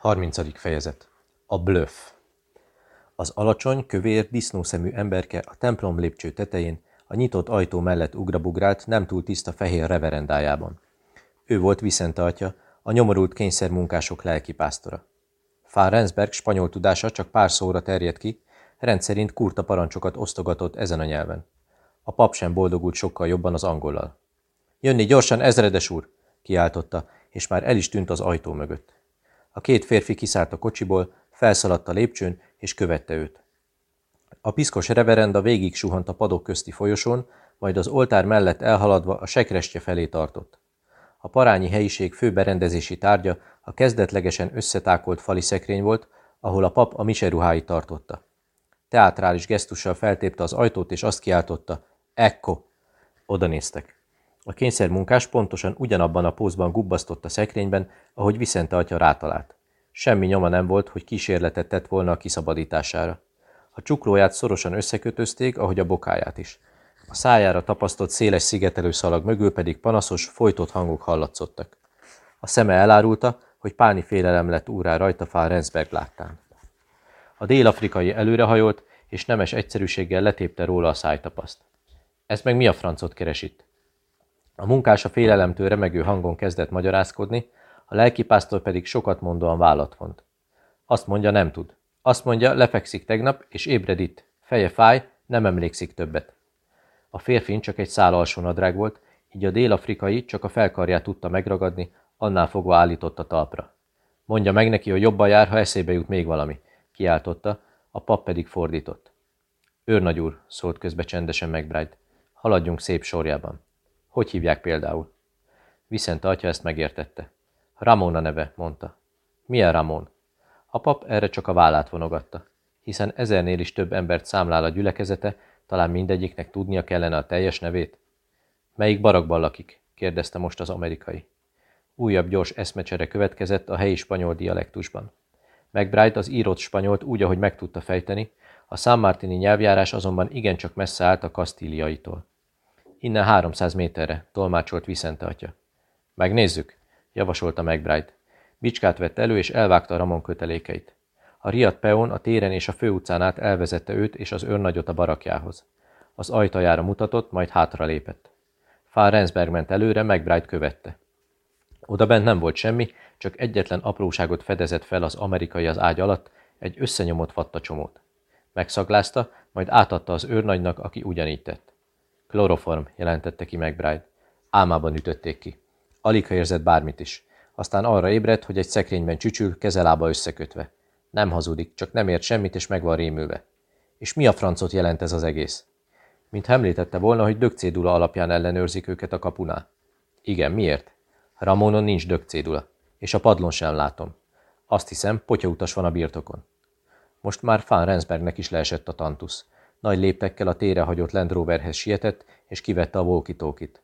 30. fejezet. A blöff. Az alacsony, kövér, disznószemű emberke a templom lépcső tetején, a nyitott ajtó mellett ugrabugrált, nem túl tiszta fehér reverendájában. Ő volt Vicente atya, a nyomorult kényszermunkások lelkipásztora. Fán Rensberg spanyol tudása csak pár szóra terjedt ki, rendszerint kurta parancsokat osztogatott ezen a nyelven. A pap sem boldogult sokkal jobban az angollal. Jönni gyorsan, ezredes úr! kiáltotta, és már el is tűnt az ajtó mögött. A két férfi kiszállt a kocsiból, felszaladt a lépcsőn, és követte őt. A piszkos reverenda végig suhant a padok közti folyosón, majd az oltár mellett elhaladva a sekrestje felé tartott. A parányi helyiség fő berendezési tárgya a kezdetlegesen összetákolt fali szekrény volt, ahol a pap a miseruháit tartotta. Teátrális gesztussal feltépte az ajtót, és azt kiáltotta, Ekko! Oda néztek. A kényszermunkás pontosan ugyanabban a pózban gubbasztott a szekrényben, ahogy Viszente atya rátalált. Semmi nyoma nem volt, hogy kísérletet tett volna a kiszabadítására. A csuklóját szorosan összekötözték, ahogy a bokáját is. A szájára tapasztott széles szigetelő szalag mögül pedig panaszos, folytott hangok hallatszottak. A szeme elárulta, hogy páni félelem lett úrá rajta fál Rensberg láttán. A dél-afrikai előrehajolt, és nemes egyszerűséggel letépte róla a szájtapaszt. Ez meg mi a francot keres? A munkás a félelemtől remegő hangon kezdett magyarázkodni, a lelkipásztor pedig sokat mondóan vállat vont. Azt mondja, nem tud. Azt mondja, lefekszik tegnap, és ébred itt. Feje fáj, nem emlékszik többet. A férfin csak egy szál alsónadrág volt, így a dél-afrikai csak a felkarját tudta megragadni, annál fogva állította talpra. Mondja meg neki, hogy jobban jár, ha eszébe jut még valami, kiáltotta, a pap pedig fordított. Őrnagy úr, szólt közbe csendesen McBride, haladjunk szép sorjában. Hogy hívják például? Viszont atya ezt megértette. Ramon a neve, mondta. Milyen Ramon? A pap erre csak a vállát vonogatta, hiszen ezernél is több embert számlál a gyülekezete, talán mindegyiknek tudnia kellene a teljes nevét. Melyik barakban lakik? kérdezte most az amerikai. Újabb gyors eszmecsere következett a helyi spanyol dialektusban. McBride az írott spanyolt úgy, ahogy meg tudta fejteni, a San Martini nyelvjárás azonban igencsak messze állt a kasztíliaitól. Innen 300 méterre, tolmácsolt Vicente atya. Megnézzük, javasolta McBride. Bicskát vett elő, és elvágta a Ramon kötelékeit. A riadt peón a téren és a főutcán át elvezette őt és az őrnagyot a barakjához. Az ajtajára mutatott, majd hátra lépett. Fál Rensberg ment előre, McBride követte. Oda bent nem volt semmi, csak egyetlen apróságot fedezett fel az amerikai az ágy alatt, egy összenyomott fattacsomót. Megszaglázta, majd átadta az őrnagynak, aki ugyanígy tett. Kloroform, jelentette ki McBride. Álmában ütötték ki. Alig ha érzett bármit is. Aztán arra ébredt, hogy egy szekrényben csücsül, kezelába összekötve. Nem hazudik, csak nem ért semmit, és meg van rémülve. És mi a francot jelent ez az egész? Mint említette volna, hogy dögcédula alapján ellenőrzik őket a kapunál. Igen, miért? Ramonon nincs dögcédula, és a padlon sem látom. Azt hiszem, potyautas van a birtokon. Most már Fán Rensbergnek is leesett a tantusz. Nagy léptekkel a tére hagyott Land Roverhez sietett, és kivette a walkie-talkie-t.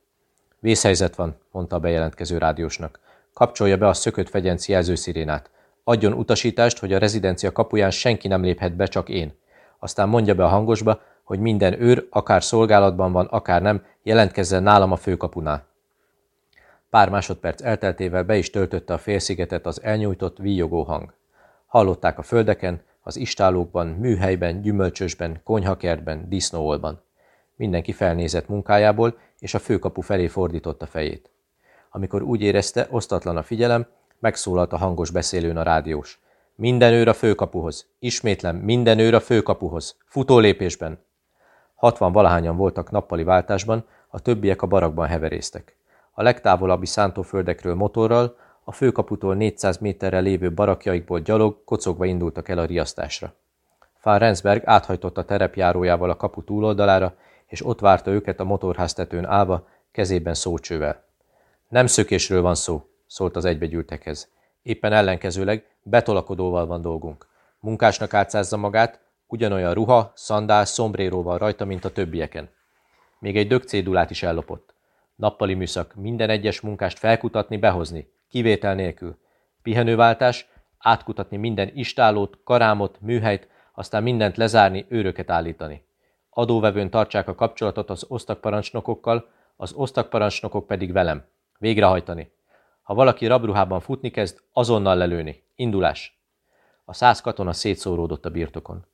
Vészhelyzet van, mondta a bejelentkező rádiósnak. Kapcsolja be a szökött fegyenci jelzőszirénát. Adjon utasítást, hogy a rezidencia kapuján senki nem léphet be, csak én. Aztán mondja be a hangosba, hogy minden őr, akár szolgálatban van, akár nem, jelentkezzen nálam a főkapunál. Pár másodperc elteltével be is töltötte a félszigetet az elnyújtott, víjogó hang. Hallották a földeken, az istálókban, műhelyben, gyümölcsösben, konyhakertben, disznóolban. Mindenki felnézett munkájából, és a főkapu felé fordította fejét. Amikor úgy érezte, osztatlan a figyelem, megszólalt a hangos beszélőn a rádiós. Minden őr a főkapuhoz. Ismétlem, minden őr a főkapuhoz. Futólépésben. Hatvan valahányan voltak nappali váltásban, a többiek a barakban heverésztek. A legtávolabbi szántóföldekről motorral, a főkaputól 400 méterre lévő barakjaikból gyalog, kocogva indultak el a riasztásra. Fán Rensberg áthajtott a terepjárójával a kapu túloldalára, és ott várta őket a motorháztetőn állva, kezében szócsővel. Nem szökésről van szó, szólt az egybegyűltekhez. Éppen ellenkezőleg betolakodóval van dolgunk. Munkásnak átszázza magát, ugyanolyan ruha, szandál, szombréróval rajta, mint a többieken. Még egy dögcédulát is ellopott. Nappali műszak, minden egyes munkást felkutatni, behozni, kivétel nélkül. Pihenőváltás, átkutatni minden istálót, karámot, műhelyt, aztán mindent lezárni, őröket állítani. Adóvevőn tartsák a kapcsolatot az osztagparancsnokokkal, az osztagparancsnokok pedig velem. Végrehajtani. Ha valaki rabruhában futni kezd, azonnal lelőni. Indulás! A száz katona szétszóródott a birtokon.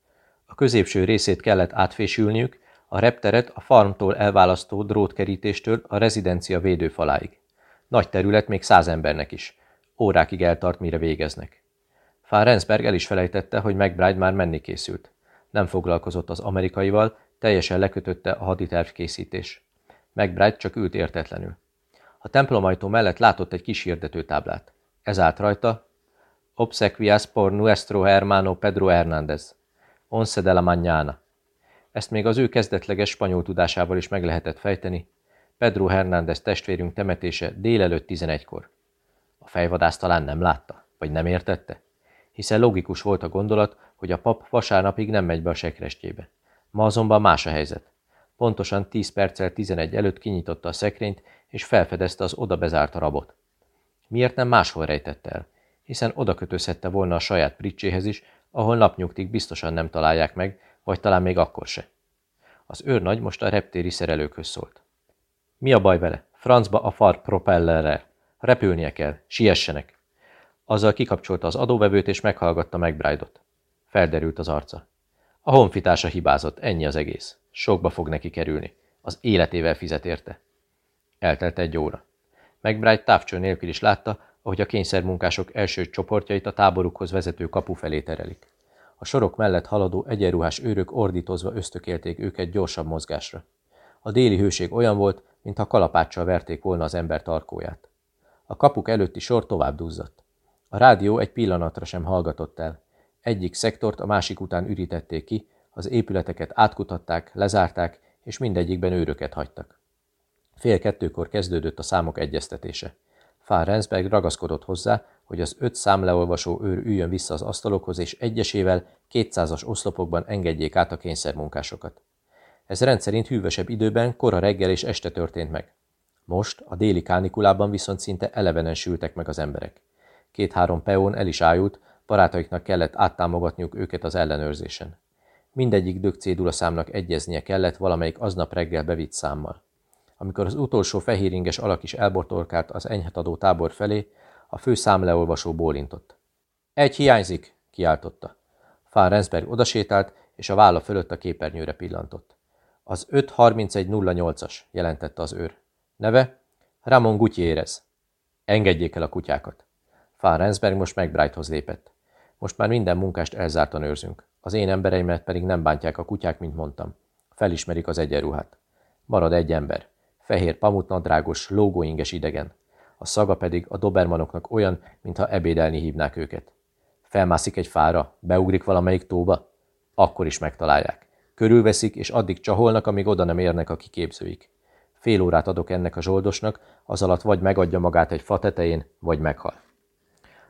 A középső részét kellett átfésülniük, a repteret a farmtól elválasztó drótkerítéstől a rezidencia védőfaláig. Nagy terület még száz embernek is. Órákig eltart, mire végeznek. Fán Rensberg el is felejtette, hogy McBride már menni készült. Nem foglalkozott az amerikaival, teljesen lekötötte a haditerv készítés. McBride csak ült értetlenül. A templomajtó mellett látott egy kis hirdetőtáblát. Ez állt rajta, Obsequias por nuestro hermano Pedro Hernández. Once de la mañana. Ezt még az ő kezdetleges spanyol tudásával is meg lehetett fejteni. Pedro Hernández testvérünk temetése délelőtt 11-kor. A fejvadász talán nem látta, vagy nem értette? Hiszen logikus volt a gondolat, hogy a pap vasárnapig nem megy be a sekrestjébe. Ma azonban más a helyzet. Pontosan 10 perccel 11 előtt kinyitotta a szekrényt, és felfedezte az oda bezárt rabot. Miért nem máshol rejtette el? Hiszen oda kötözhette volna a saját pricséhez is, ahol napnyugtig biztosan nem találják meg, vagy talán még akkor se. Az őrnagy most a reptéri szerelőkhöz szólt. Mi a baj vele? Francba a far propellerrel. Repülnie kell, siessenek. Azzal kikapcsolta az adóvevőt és meghallgatta McBride-ot. Felderült az arca. A honfitársa hibázott, ennyi az egész. Sokba fog neki kerülni. Az életével fizet érte. Eltelt egy óra. McBride távcső nélkül is látta, ahogy a kényszermunkások első csoportjait a táborukhoz vezető kapu felé terelik. A sorok mellett haladó egyenruhás őrök ordítozva ösztökélték őket gyorsabb mozgásra. A déli hőség olyan volt, mintha kalapáccsal verték volna az ember tarkóját. A kapuk előtti sor tovább duzzadt. A rádió egy pillanatra sem hallgatott el. Egyik szektort a másik után ürítették ki, az épületeket átkutatták, lezárták, és mindegyikben őröket hagytak. Fél kettőkor kezdődött a számok egyeztetése. Fán Rensberg ragaszkodott hozzá, hogy az öt számleolvasó őr üljön vissza az asztalokhoz, és egyesével kétszázas oszlopokban engedjék át a kényszermunkásokat. Ez rendszerint hűvösebb időben, kora reggel és este történt meg. Most, a déli kánikulában viszont szinte elevenen sültek meg az emberek. Két-három peón el is ájult, barátaiknak kellett áttámogatniuk őket az ellenőrzésen. Mindegyik dögcédula számnak egyeznie kellett valamelyik aznap reggel bevitt számmal. Amikor az utolsó fehéringes alak is elbortolkált az enyhetadó tábor felé, a fő számleolvasó bólintott. Egy hiányzik, kiáltotta. Fán Rensberg odasétált, és a válla fölött a képernyőre pillantott. Az 53108-as, jelentette az őr. Neve? Ramon Gutierrez. Engedjék el a kutyákat. Fán Rensberg most McBridehoz lépett. Most már minden munkást elzártan őrzünk. Az én embereimet pedig nem bántják a kutyák, mint mondtam. Felismerik az egyenruhát. Marad egy ember. Fehér pamutnadrágos, lógóinges idegen. A szaga pedig a dobermanoknak olyan, mintha ebédelni hívnák őket. Felmászik egy fára, beugrik valamelyik tóba, akkor is megtalálják. Körülveszik, és addig csaholnak, amíg oda nem érnek a kiképzőik. Fél órát adok ennek a zsoldosnak, az alatt vagy megadja magát egy fa tetején, vagy meghal.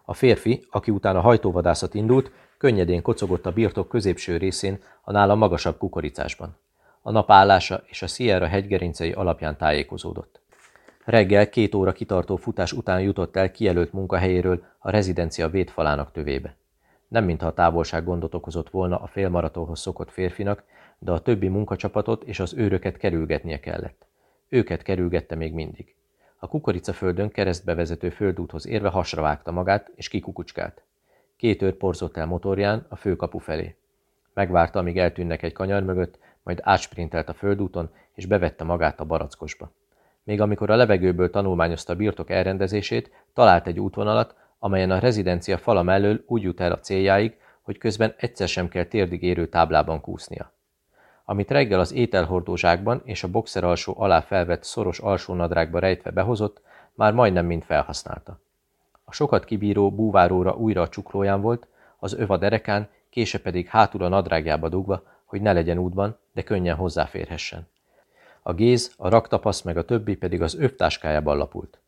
A férfi, aki utána hajtóvadászat indult, könnyedén kocogott a birtok középső részén, a nála magasabb kukoricásban. A nap állása és a Sierra hegygerincei alapján tájékozódott. Reggel két óra kitartó futás után jutott el kijelölt munkahelyéről a rezidencia védfalának tövébe. Nem mintha a távolság gondot okozott volna a félmaratonhoz szokott férfinak, de a többi munkacsapatot és az őröket kerülgetnie kellett. Őket kerülgette még mindig. A kukoricaföldön keresztbe vezető földúthoz érve hasra vágta magát, és kikukucskált. Két őr porzott el motorján a főkapu felé. Megvárta, amíg eltűnnek egy kanyar mögött, majd átsprintelt a földúton, és bevette magát a barackosba. Még amikor a levegőből tanulmányozta a birtok elrendezését, talált egy útvonalat, amelyen a rezidencia fala mellől úgy jut el a céljáig, hogy közben egyszer sem kell térdig érő táblában kúsznia. Amit reggel az ételhordó zsákban és a boxer alsó alá felvett szoros alsónadrágba rejtve behozott, már majdnem mind felhasználta. A sokat kibíró búváróra újra a csuklóján volt, az öv a derekán, kése pedig hátul a nadrágjába dugva, hogy ne legyen útban, de könnyen hozzáférhessen. A géz, a raktapasz meg a többi pedig az övtáskájában lapult.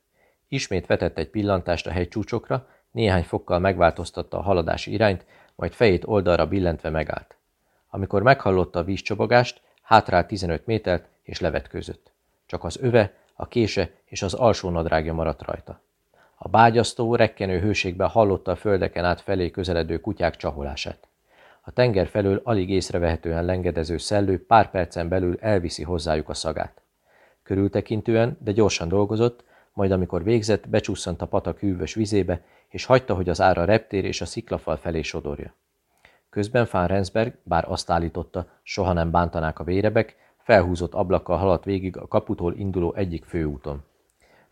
Ismét vetett egy pillantást a hegycsúcsokra, néhány fokkal megváltoztatta a haladási irányt, majd fejét oldalra billentve megállt. Amikor meghallotta a vízcsobogást, hátrált 15 métert és levetkőzött. Csak az öve, a kése és az alsó nadrágja maradt rajta. A bágyasztó, rekkenő hőségben hallotta a földeken át felé közeledő kutyák csaholását. A tenger felől alig észrevehetően lengedező szellő pár percen belül elviszi hozzájuk a szagát. Körültekintően, de gyorsan dolgozott, majd amikor végzett, becsusszant a patak hűvös vizébe, és hagyta, hogy az ára reptér és a sziklafal felé sodorja. Közben Fán Rensberg, bár azt állította, soha nem bántanák a vérebek, felhúzott ablakkal haladt végig a kaputól induló egyik főúton.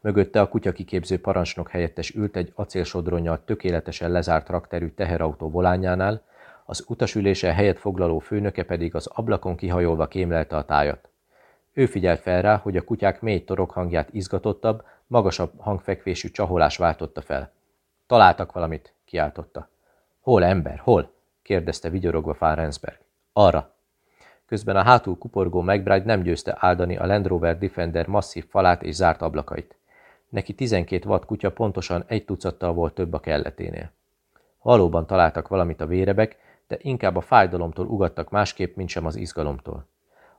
Mögötte a kutyakiképző parancsnok helyettes ült egy acélsodronnyal tökéletesen lezárt rakterű teherautó volányánál, az utasülése helyet foglaló főnöke pedig az ablakon kihajolva kémlelte a tájat. Ő figyelt fel rá, hogy a kutyák mély torok hangját izgatottabb, magasabb hangfekvésű csaholás váltotta fel. Találtak valamit, kiáltotta. Hol ember, hol? kérdezte vigyorogva Fárensberg. Arra. Közben a hátul kuporgó McBride nem győzte áldani a Land Rover Defender masszív falát és zárt ablakait. Neki 12 watt kutya pontosan egy tucattal volt több a kelleténél. Valóban találtak valamit a vérebek, de inkább a fájdalomtól ugattak másképp, mint sem az izgalomtól.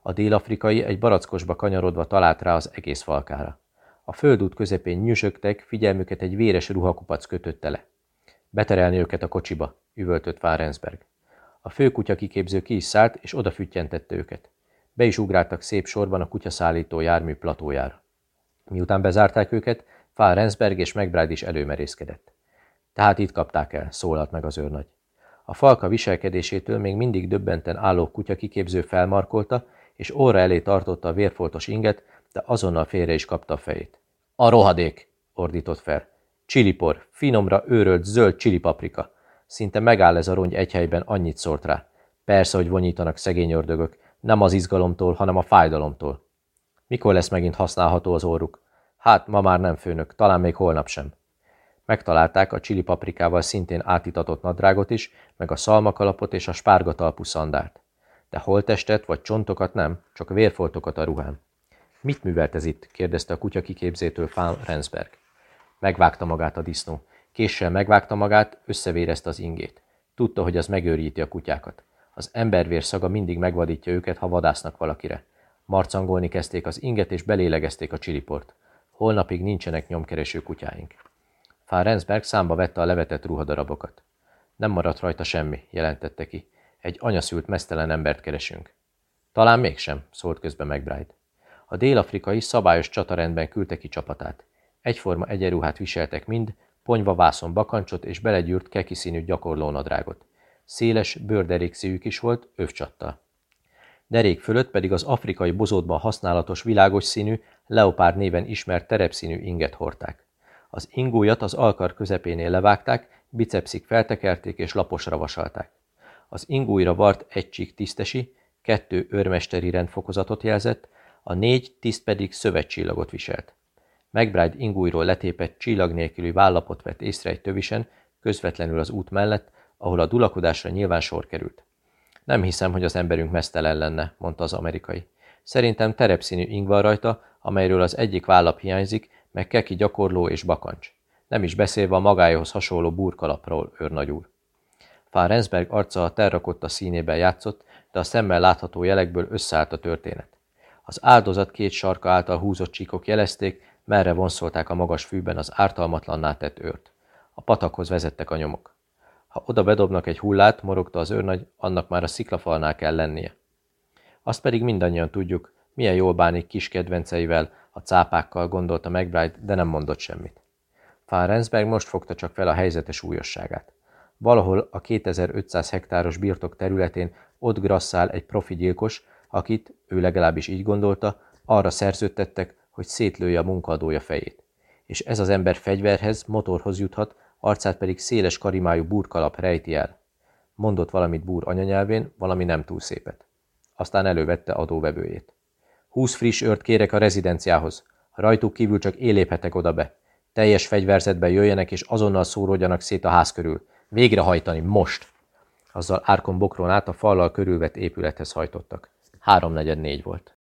A dél-afrikai egy barackosba kanyarodva talált rá az egész falkára. A földút közepén nyüsögtek, figyelmüket egy véres ruhakupac kötötte le. Beterelni őket a kocsiba, üvöltött Fárensberg. A főkutya kiképző ki is szállt, és odafüttyentette őket. Be is ugráltak szép sorban a kutyaszállító jármű platójára. Miután bezárták őket, Fárensberg és McBride is előmerészkedett. Tehát itt kapták el, szólalt meg az őrnagy. A falka viselkedésétől még mindig döbbenten álló kutya kiképző felmarkolta, és óra elé tartotta a vérfoltos inget, de azonnal félre is kapta a fejét. A rohadék! ordított fel. Csilipor, finomra őrölt zöld csilipaprika. Szinte megáll ez a rongy egy helyben, annyit szólt rá. Persze, hogy vonyítanak szegény ördögök, nem az izgalomtól, hanem a fájdalomtól. Mikor lesz megint használható az orruk? Hát, ma már nem főnök, talán még holnap sem. Megtalálták a csili paprikával szintén átitatott nadrágot is, meg a szalmakalapot és a spárgatalpú szandárt. De holtestet vagy csontokat nem, csak vérfoltokat a ruhán. Mit művelt ez itt? kérdezte a kutya kiképzétől Fán Rensberg. Megvágta magát a disznó. Késsel megvágta magát, összevérezte az ingét. Tudta, hogy az megőríti a kutyákat. Az embervér szaga mindig megvadítja őket, ha vadásznak valakire. Marcangolni kezdték az inget, és belélegezték a csiliport. Holnapig nincsenek nyomkereső kutyáink. Fárensberg számba vette a levetett ruhadarabokat. Nem maradt rajta semmi, jelentette ki. Egy anyaszült mesztelen embert keresünk. Talán mégsem, szólt közbe McBride. A dél-afrikai szabályos csatarendben küldte ki csapatát. Egyforma egyenruhát viseltek mind, ponyva vászon bakancsot és belegyűrt keki színű gyakorlónadrágot. Széles, bőrderékszíjük is volt, övcsattal. Derék fölött pedig az afrikai bozótban használatos világos színű, leopárd néven ismert terepszínű inget hordták. Az ingójat az alkar közepénél levágták, bicepszik feltekerték és laposra vasalták. Az ingújra vart egy csík tisztesi, kettő őrmesteri rendfokozatot jelzett, a négy tiszt pedig szövetcsillagot viselt. McBride ingújról letépett csillag nélküli vállapot vett észre egy tövisen, közvetlenül az út mellett, ahol a dulakodásra nyilván sor került. Nem hiszem, hogy az emberünk mesztelen lenne, mondta az amerikai. Szerintem terepszínű ing van rajta, amelyről az egyik vállap hiányzik, meg keki gyakorló és bakancs. Nem is beszélve a magához hasonló burkalapról, őrnagy úr. Fárensberg arca a terrakotta színében játszott, de a szemmel látható jelekből összeállt a történet. Az áldozat két sarka által húzott csíkok jelezték, merre vonszolták a magas fűben az ártalmatlanná tett őrt. A patakhoz vezettek a nyomok. Ha oda bedobnak egy hullát, morogta az őrnagy, annak már a sziklafalnál kell lennie. Azt pedig mindannyian tudjuk, milyen jól bánik kis kedvenceivel, a cápákkal, gondolta McBride, de nem mondott semmit. Fárensberg most fogta csak fel a helyzetes súlyosságát. Valahol a 2500 hektáros birtok területén ott grasszál egy profi gyilkos, akit, ő legalábbis így gondolta, arra szerződtettek, hogy szétlője a munkadója fejét. És ez az ember fegyverhez, motorhoz juthat, arcát pedig széles karimájú burkalap rejti el. Mondott valamit búr anyanyelvén, valami nem túl szépet. Aztán elővette adóvevőjét. Húsz friss ört kérek a rezidenciához. Rajtuk kívül csak éléphetek oda be. Teljes fegyverzetben jöjjenek és azonnal szóródjanak szét a ház körül. Végrehajtani, most! Azzal árkon bokron át a fallal körülvett épülethez hajtottak. Háromnegyed négy volt.